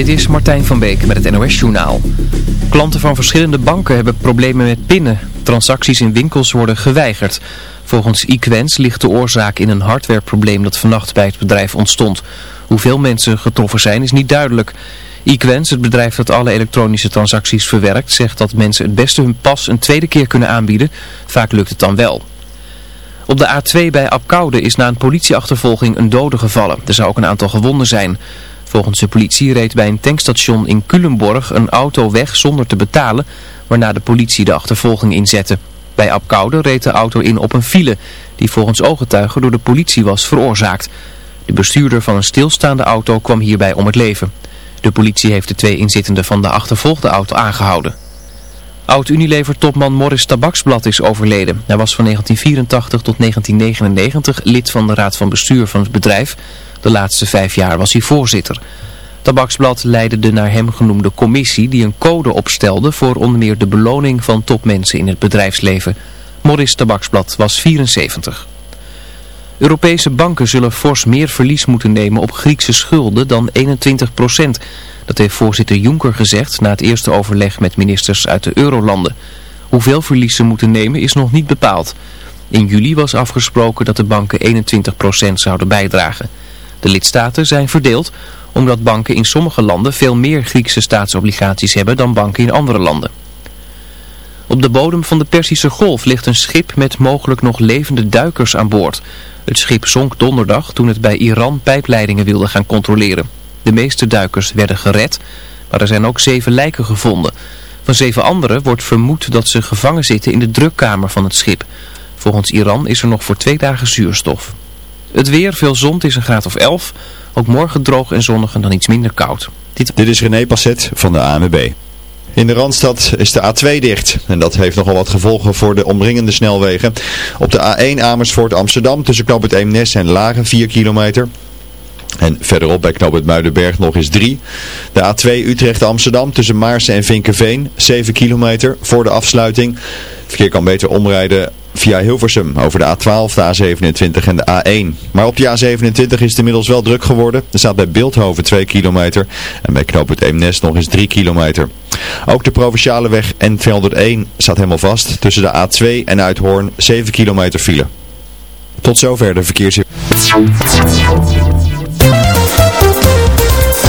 Dit is Martijn van Beek met het NOS Journaal. Klanten van verschillende banken hebben problemen met pinnen. Transacties in winkels worden geweigerd. Volgens Equens ligt de oorzaak in een hardwareprobleem dat vannacht bij het bedrijf ontstond. Hoeveel mensen getroffen zijn is niet duidelijk. Equens, het bedrijf dat alle elektronische transacties verwerkt, zegt dat mensen het beste hun pas een tweede keer kunnen aanbieden. Vaak lukt het dan wel. Op de A2 bij Apkoude is na een politieachtervolging een dode gevallen. Er zou ook een aantal gewonden zijn. Volgens de politie reed bij een tankstation in Culemborg een auto weg zonder te betalen, waarna de politie de achtervolging inzette. Bij Apkoude reed de auto in op een file, die volgens ooggetuigen door de politie was veroorzaakt. De bestuurder van een stilstaande auto kwam hierbij om het leven. De politie heeft de twee inzittenden van de achtervolgde auto aangehouden. Oud-Unilever-topman Morris Tabaksblad is overleden. Hij was van 1984 tot 1999 lid van de raad van bestuur van het bedrijf. De laatste vijf jaar was hij voorzitter. Tabaksblad leidde de naar hem genoemde commissie die een code opstelde voor onder meer de beloning van topmensen in het bedrijfsleven. Morris Tabaksblad was 74. Europese banken zullen fors meer verlies moeten nemen op Griekse schulden dan 21 procent. Dat heeft voorzitter Juncker gezegd na het eerste overleg met ministers uit de eurolanden. Hoeveel verlies ze moeten nemen is nog niet bepaald. In juli was afgesproken dat de banken 21% zouden bijdragen. De lidstaten zijn verdeeld omdat banken in sommige landen veel meer Griekse staatsobligaties hebben dan banken in andere landen. Op de bodem van de Persische Golf ligt een schip met mogelijk nog levende duikers aan boord. Het schip zonk donderdag toen het bij Iran pijpleidingen wilde gaan controleren. De meeste duikers werden gered, maar er zijn ook zeven lijken gevonden. Van zeven anderen wordt vermoed dat ze gevangen zitten in de drukkamer van het schip. Volgens Iran is er nog voor twee dagen zuurstof. Het weer, veel zon, is een graad of 11. Ook morgen droog en zonnig en dan iets minder koud. Dit, Dit is René Passet van de ANWB. In de Randstad is de A2 dicht en dat heeft nogal wat gevolgen voor de omringende snelwegen. Op de A1 Amersfoort Amsterdam tussen Knoop het Eemnes en Laren 4 kilometer. En verderop bij Knoop het Muidenberg nog eens 3. De A2 Utrecht-Amsterdam tussen Maarsen en Vinkenveen 7 kilometer voor de afsluiting. verkeer kan beter omrijden via Hilversum over de A12, de A27 en de A1. Maar op de A27 is het inmiddels wel druk geworden. Er staat bij Beeldhoven 2 kilometer en bij Knoop het Eemnes nog eens 3 kilometer. Ook de provinciale weg N201 staat helemaal vast tussen de A2 en Uithoorn 7 kilometer file. Tot zover de verkeers...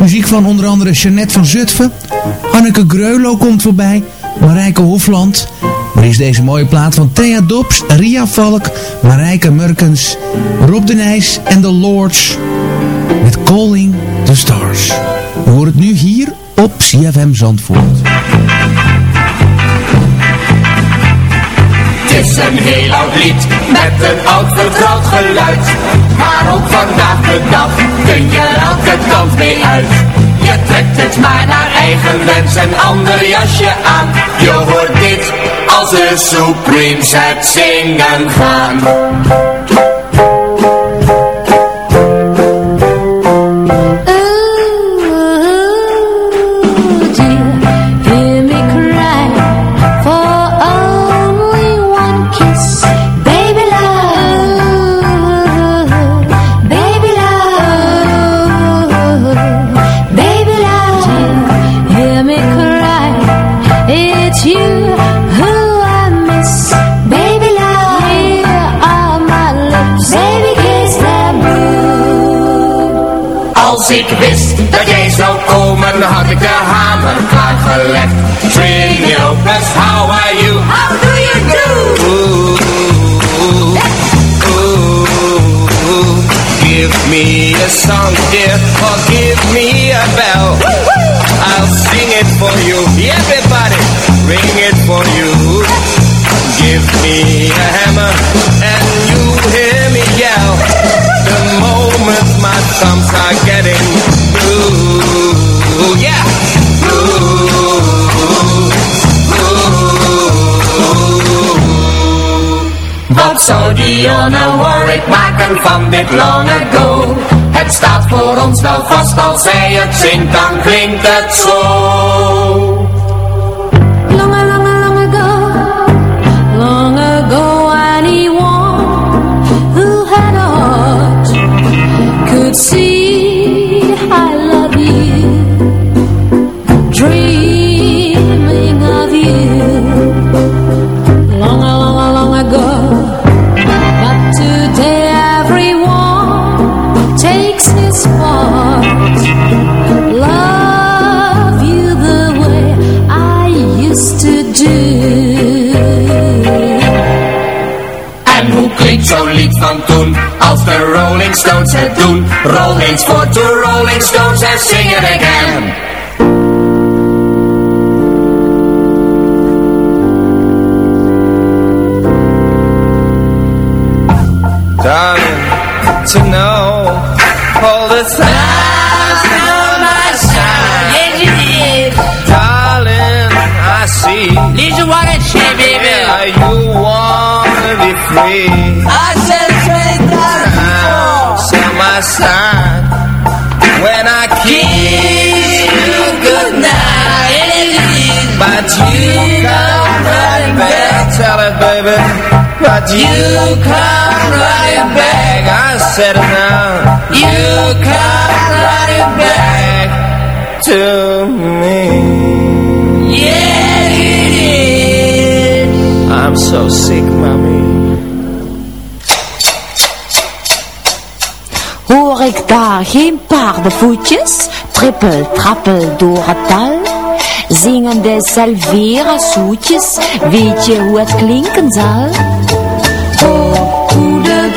muziek van onder andere Jeannette van Zutphen, Anneke Greulow komt voorbij, Marijke Hofland. Maar is deze mooie plaat van Thea Dobbs, Ria Valk, Marijke Murkens, Rob de Nijs en The Lords. Met Calling the Stars. We horen het nu hier op CFM Zandvoort. Het is een heel oud lied met een oud vertrouwd geluid. Maar ook vandaag de dag kun je elke kant mee uit. Je trekt het maar naar eigen wens en ander jasje aan. Je hoort dit als de Supremes het zingen gaan. Ik wist dat jij zou komen, had ik de hamer klaargelegd. Triviopus, how are you? How do you do? Ooh, ooh, give me a song, dear, or give me a bell. I'll sing it for you. Everybody, ring it for you. Give me a hammer my thumbs are getting blue, yeah. Wat zou Dionne Warwick maken van dit long ago? Het staat voor ons wel vast, als zij het zingt, dan klinkt het zo. Rolling Stones het doen? Roll eens voor de Rolling Stones en sing it again. Darling, to know all the signs on my side. Yes, you did. Darling, I see. Did you want to say, baby? Are you wanna be free. Oh, side. When I kiss you goodnight. But you come running back. Tell it, baby. But you come running back. I said it now. You come running back to me. Yeah, it is. I'm so sick, mommy. Ik daar geen paardenvoetjes, trippel, trappel door het dal? Zingende salvera zoetjes, weet je hoe het klinken zal? Oh, hoe de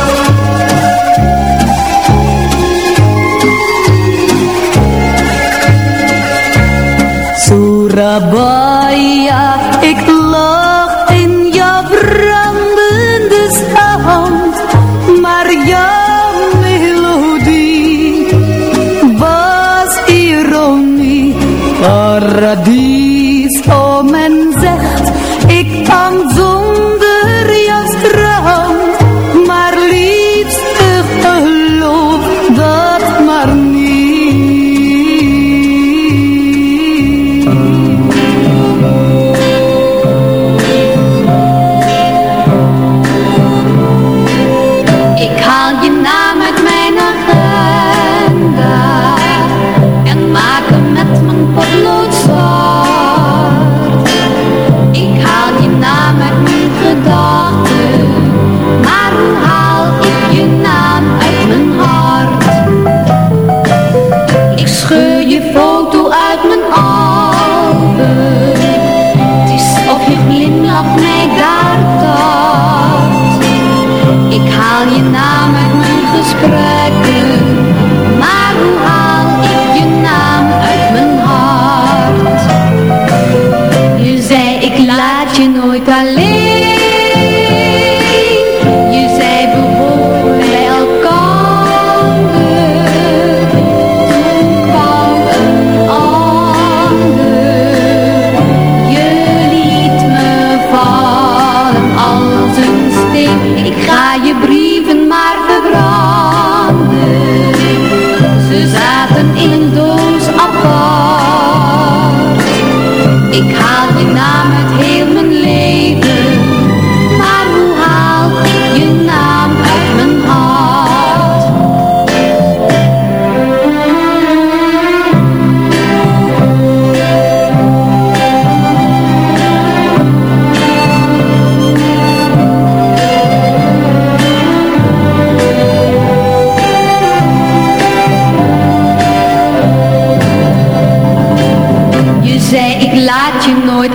Was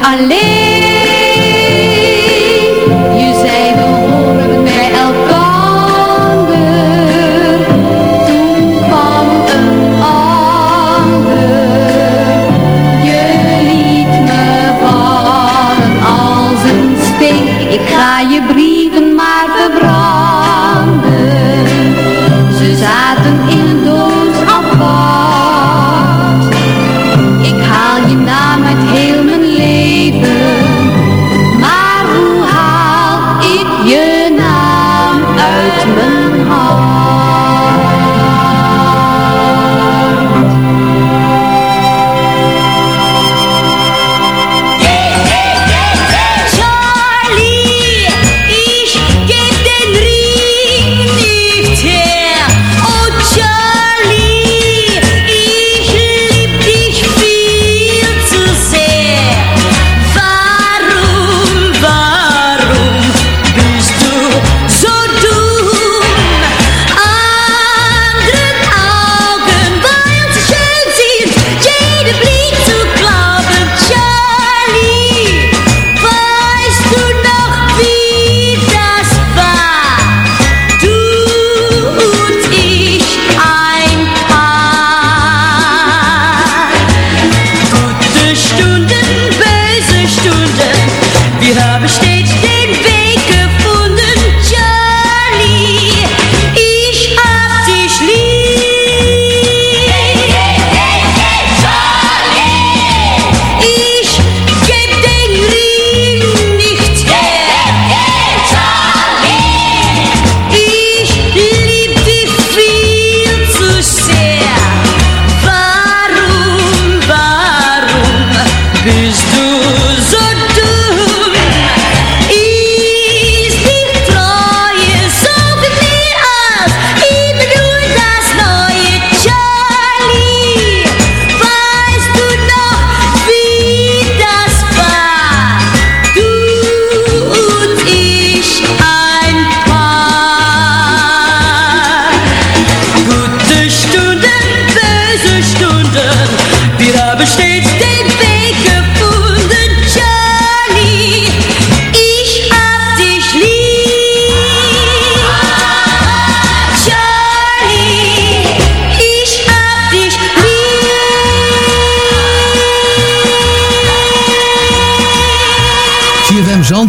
alleen.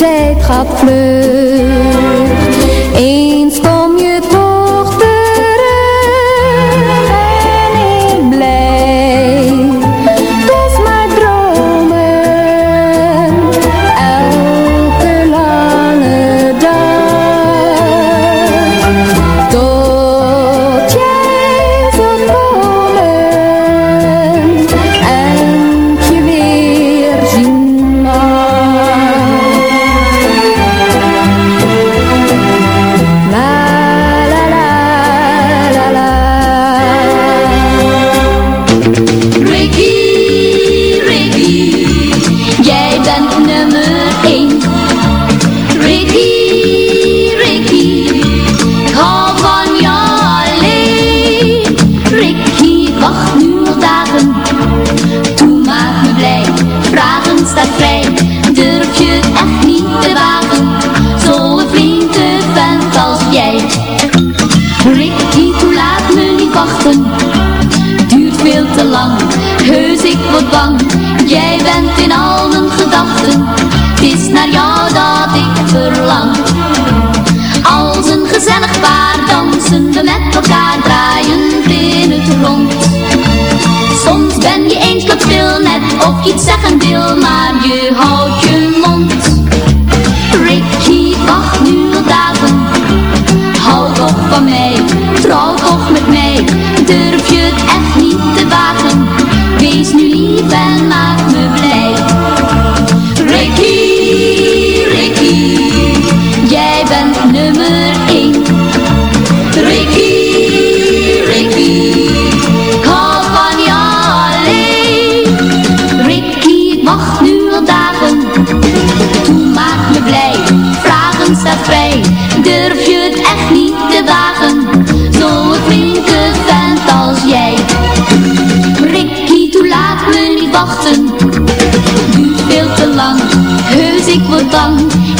tijd gaat vlug.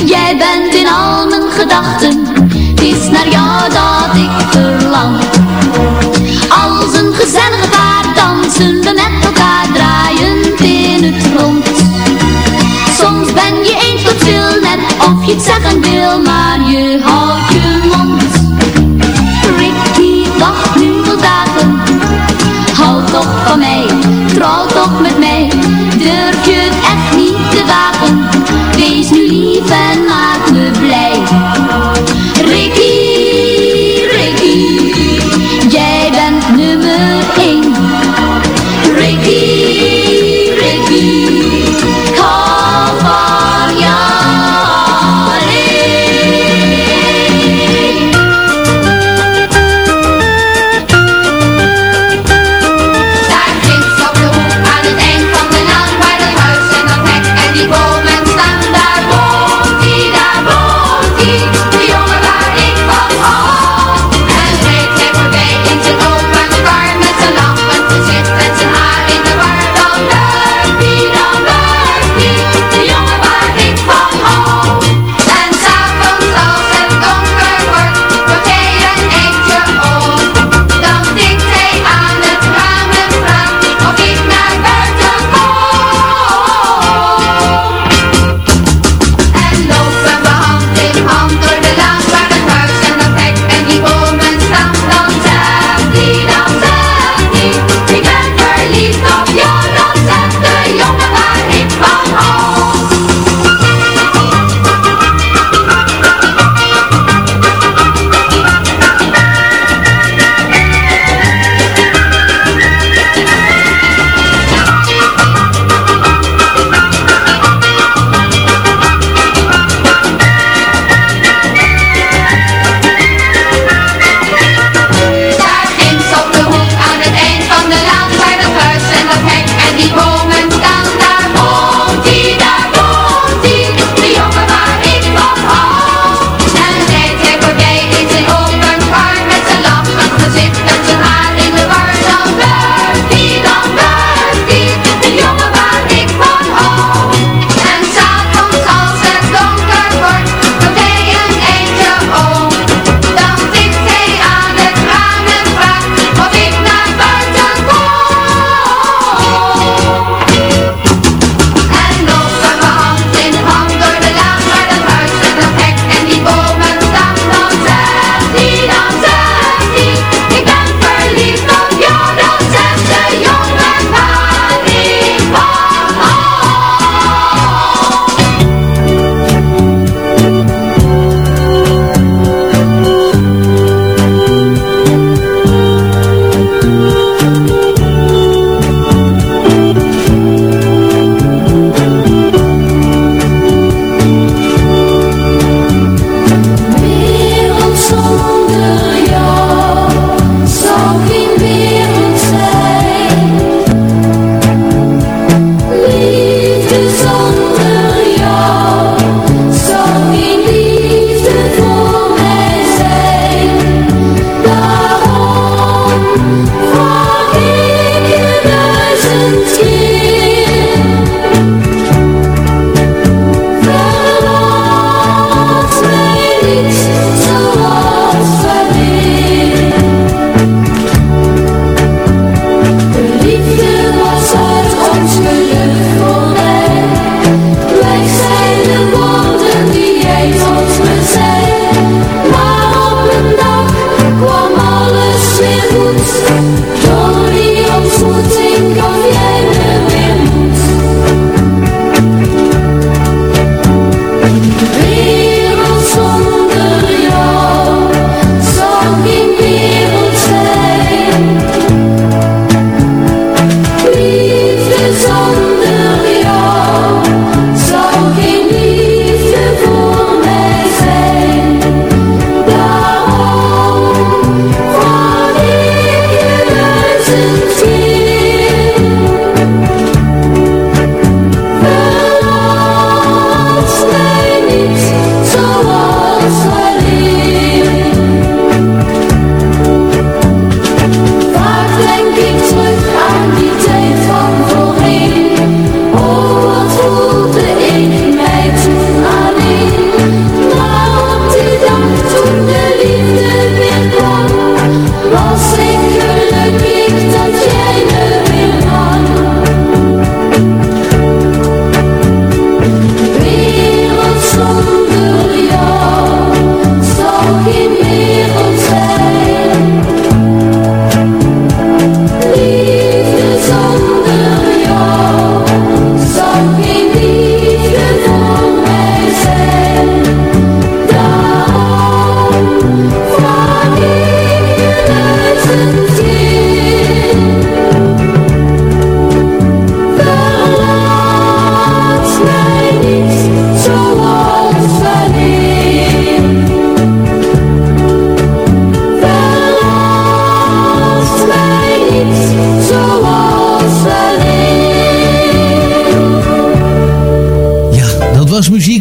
jij bent in al mijn gedachten. Het is naar jou dat ik verlang. Als een gezellige paard dansen we met elkaar draaiend in het rond. Soms ben je eens wat veel net of je het zeggen wil, maar...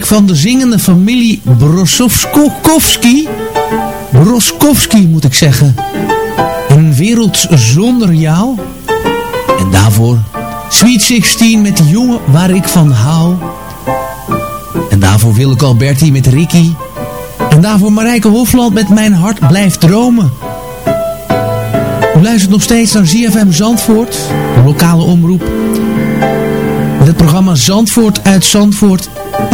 van de zingende familie Brosowski. Broskowski moet ik zeggen. Een wereld zonder jou. En daarvoor Sweet 16 met de jongen waar ik van hou. En daarvoor Willeke Alberti met Ricky. En daarvoor Marijke Hofland met Mijn hart blijft dromen. U luistert nog steeds naar ZFM Zandvoort, de lokale omroep. Met het programma Zandvoort uit Zandvoort.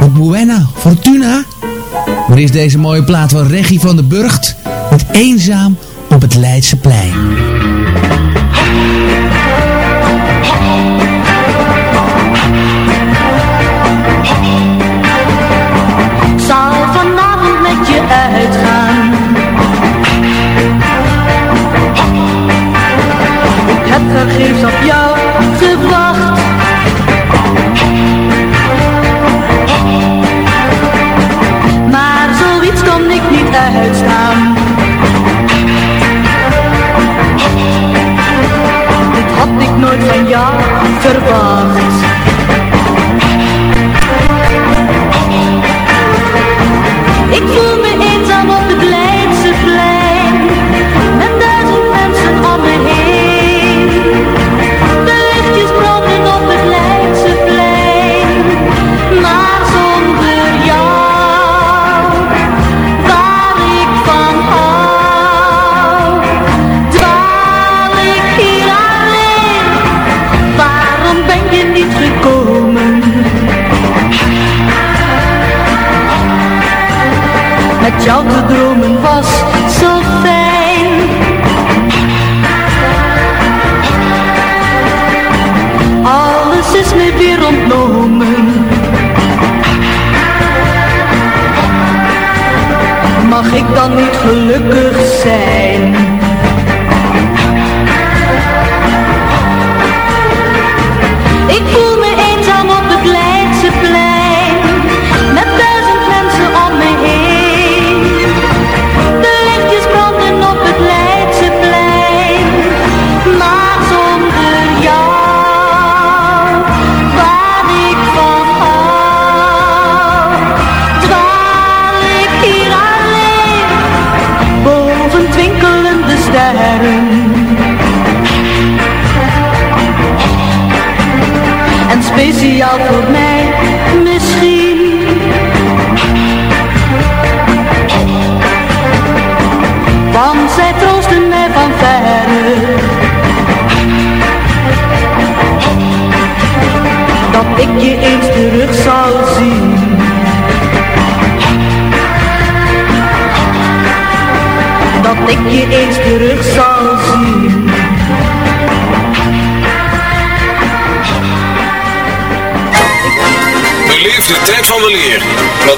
Wat Buena, Fortuna. Maar is deze mooie plaat van Reggie van der Burgt. Met Eenzaam op het Leidseplein.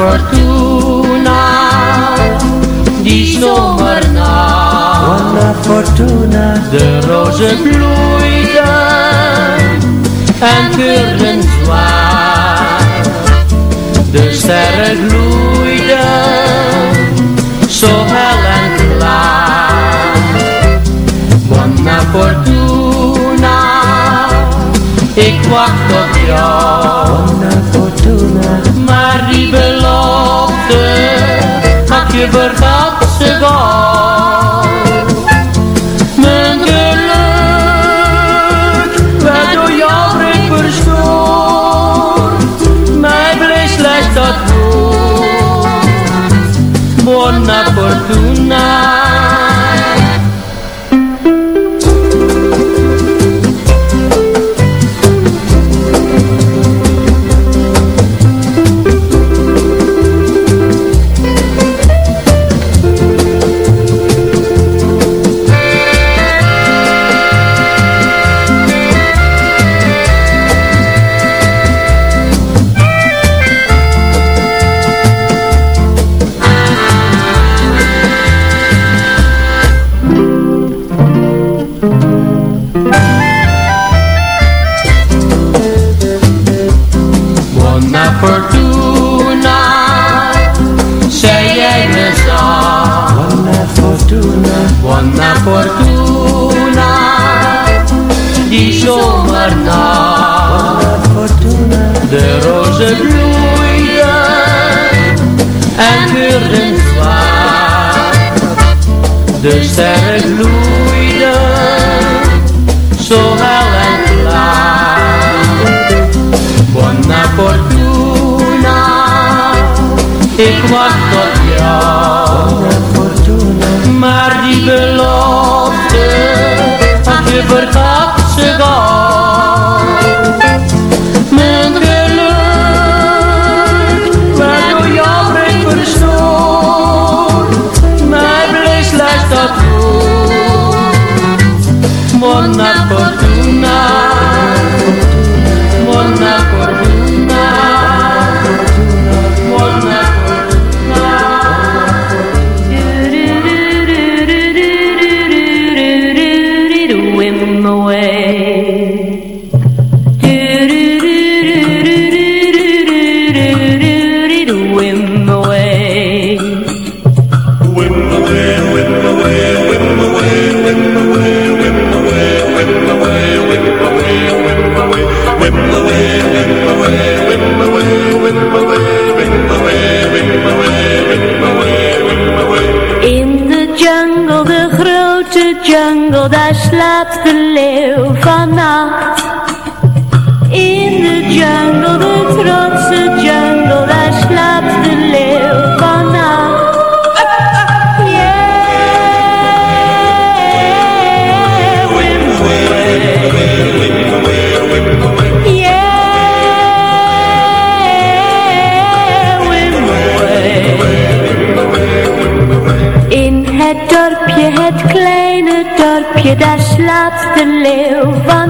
Fortuna, buona fortuna, di zomer zomernacht. Buona fortuna. De rozen bloeiden en keurden zwaar. De sterren gloeiden zo hel en klaar. Buona fortuna, ik wacht op jou. Buona fortuna. Je vergat ze gauw. Mijn geluk werd door jou breed verstoord. Mij bleef slechts dat woord. Buona fortuna. En geurden zwaar. De sterren gloeiden zo hel en klaar. Buona fortuna, ik wacht op jou. Maar die belofte, ach je vergat Coddaş Labs dorpje, daar slaapt de leeuw vannacht.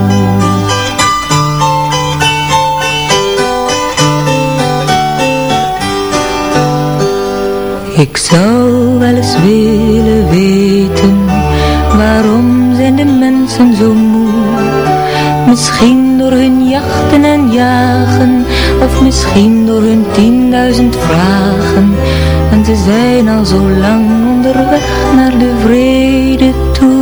Eens willen weten, waarom zijn de mensen zo moe? Misschien door hun jachten en jagen, of misschien door hun tienduizend vragen. En ze zijn al zo lang onderweg naar de vrede toe.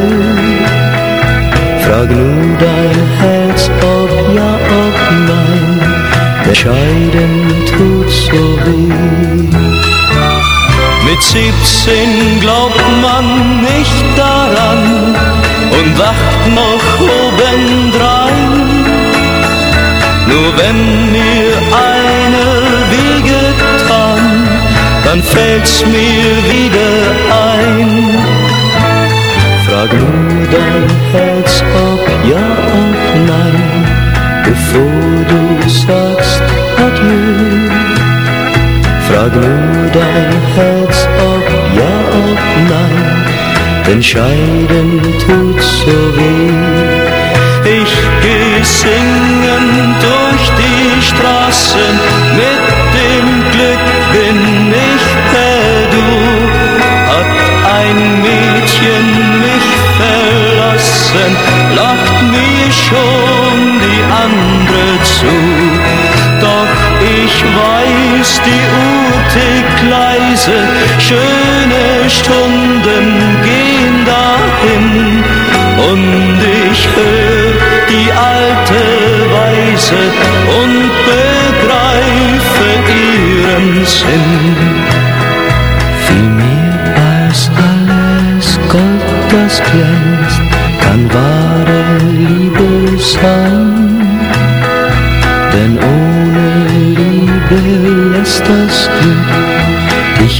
Entscheiden tut so weh. Mit 17 glaubt man nicht daran und wacht noch obendrein. Nur wenn mir eine wehgetan, dann fällt's mir wieder ein. Frag nur dein Herz, ob ja, ob nein, bevor du sagst Frag nur dein Herz, ob ja, ob nein, denn scheiden tut so weh. Ich geh singen durch die Straßen, mit dem Glück bin ich perdu. Hat ein Mädchen mich verlassen, lacht mir schon die andere zu. Doch ich weiß, die Uhr tickt leise, schöne Stunden gehen dahin. Und ich hör die alte Weise und begreife ihren Sinn. Viel mehr als alles Gold, das glänzt, kann wahre Liebe sein.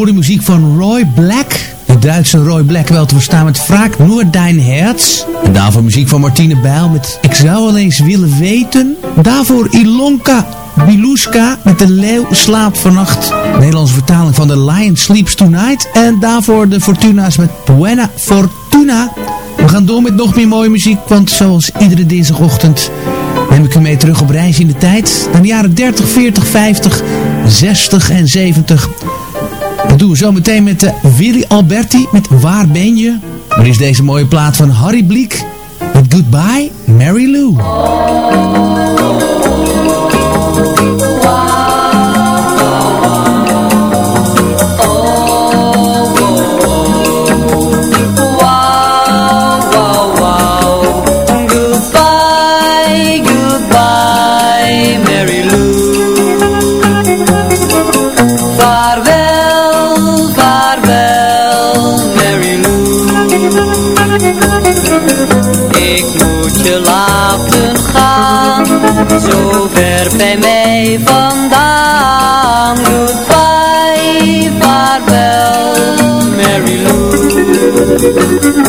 hoorde muziek van Roy Black. De Duitse Roy Black wel te verstaan met Vraag Nur dein Herz. En daarvoor muziek van Martine Bijl met Ik zou wel eens willen weten. Daarvoor Ilonka Biluska met De Leeuw slaapt vannacht. Nederlandse vertaling van The Lion Sleeps Tonight. En daarvoor de Fortuna's met Buena Fortuna. We gaan door met nog meer mooie muziek, want zoals iedere dinsdagochtend neem ik u mee terug op reis in de tijd. Naar de jaren 30, 40, 50, 60 en 70. Doen we zo meteen met de Willy Alberti met Waar ben je? Er is deze mooie plaat van Harry Bliek met Goodbye Mary Lou. Música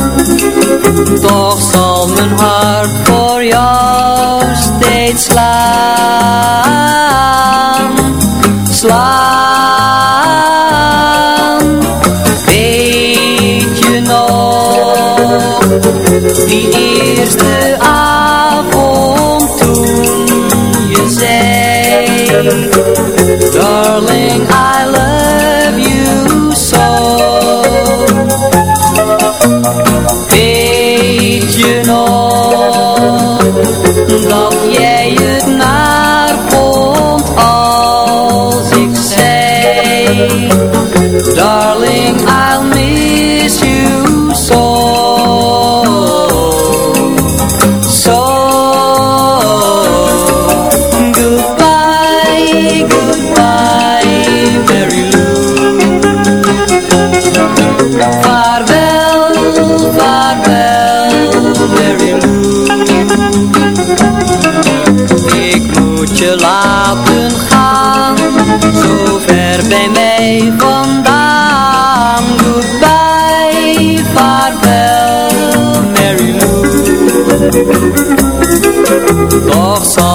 so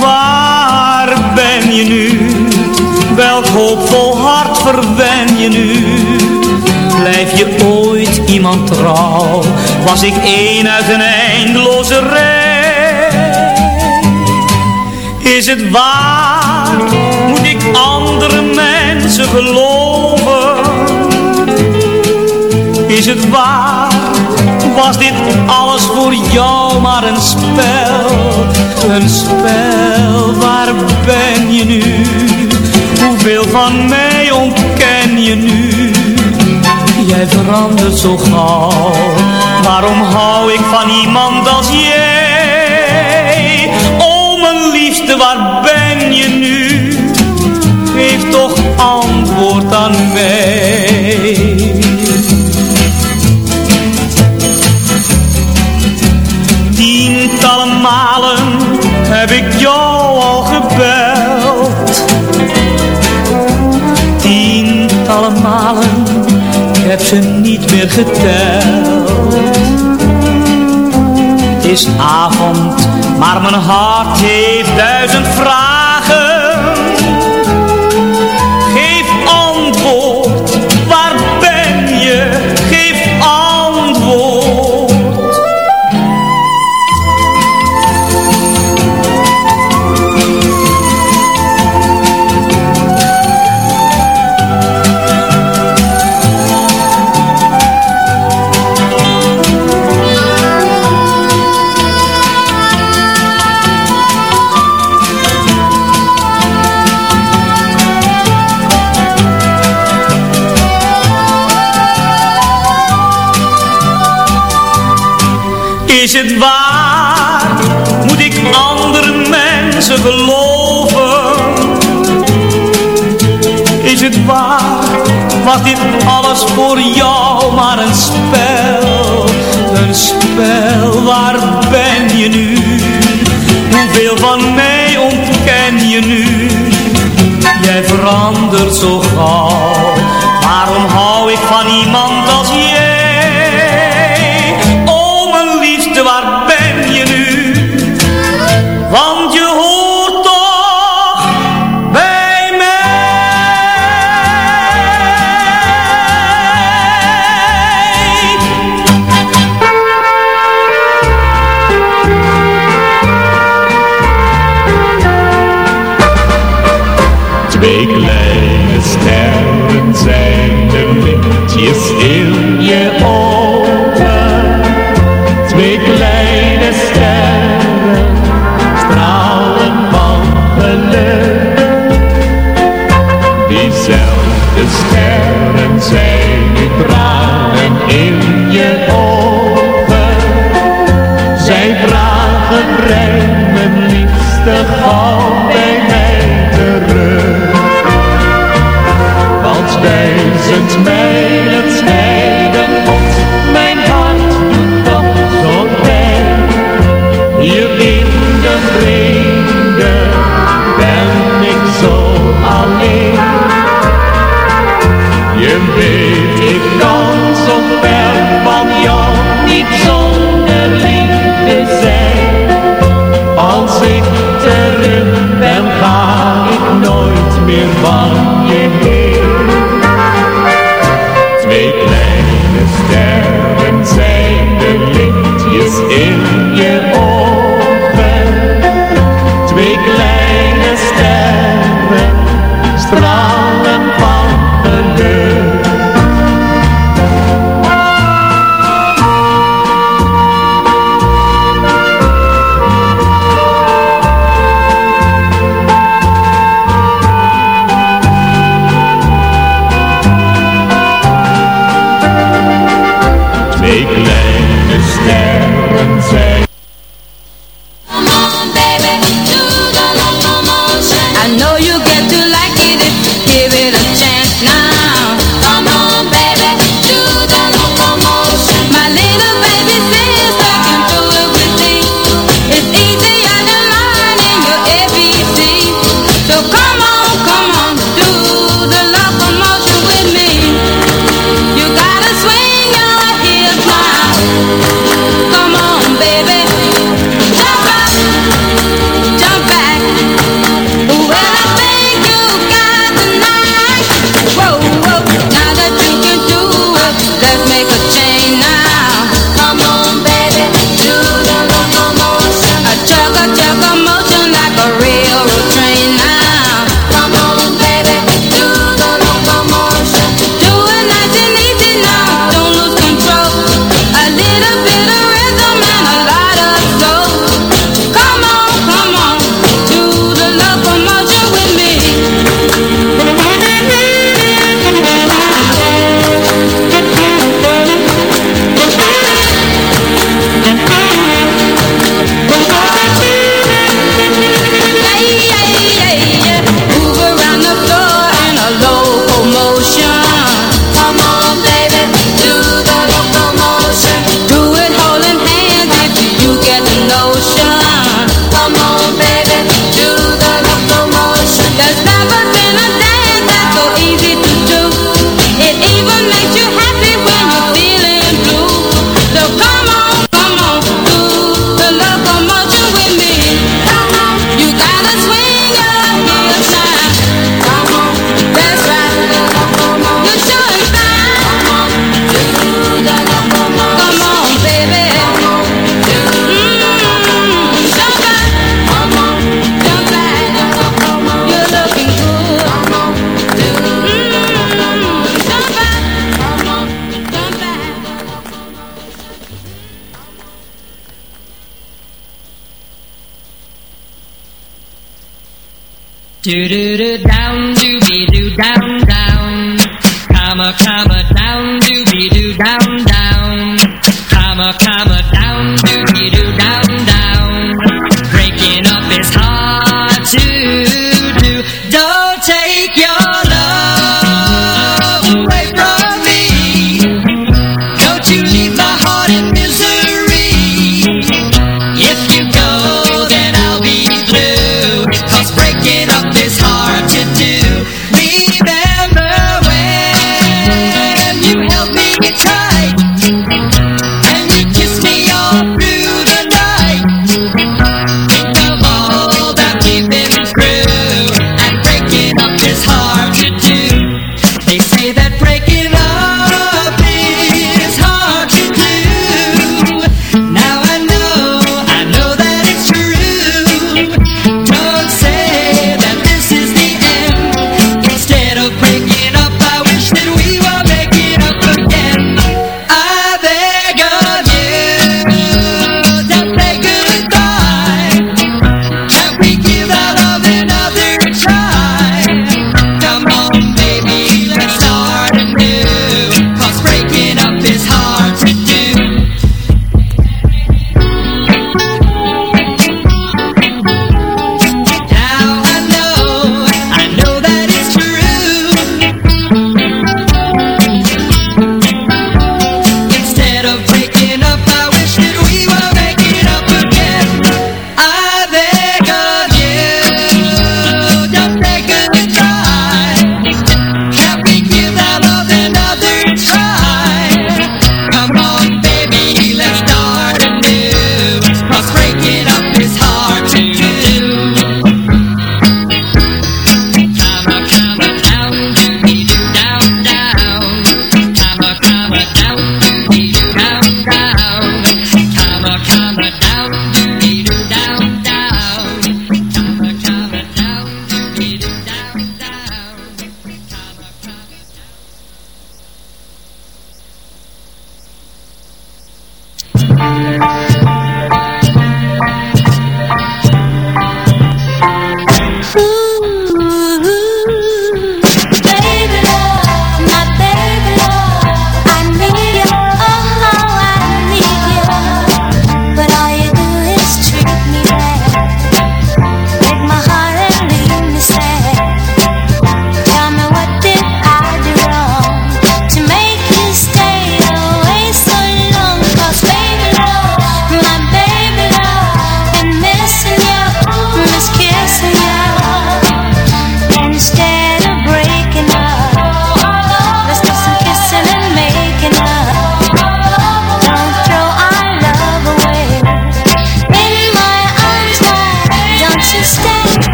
Waar ben je nu? Welk hoopvol hart verwen je nu? Blijf je ooit iemand trouw? Was ik één uit een eindeloze rij? Is het waar? Moet ik andere mensen geloven? Is het waar? Was dit alles voor jou maar een spel? Een spel, waar ben je nu? Hoeveel van mij ontken je nu? Jij verandert zo gauw Waarom hou ik van iemand als jij? Tientallen malen, ik heb ze niet meer geteld. Het is avond, maar mijn hart heeft duizend vragen take your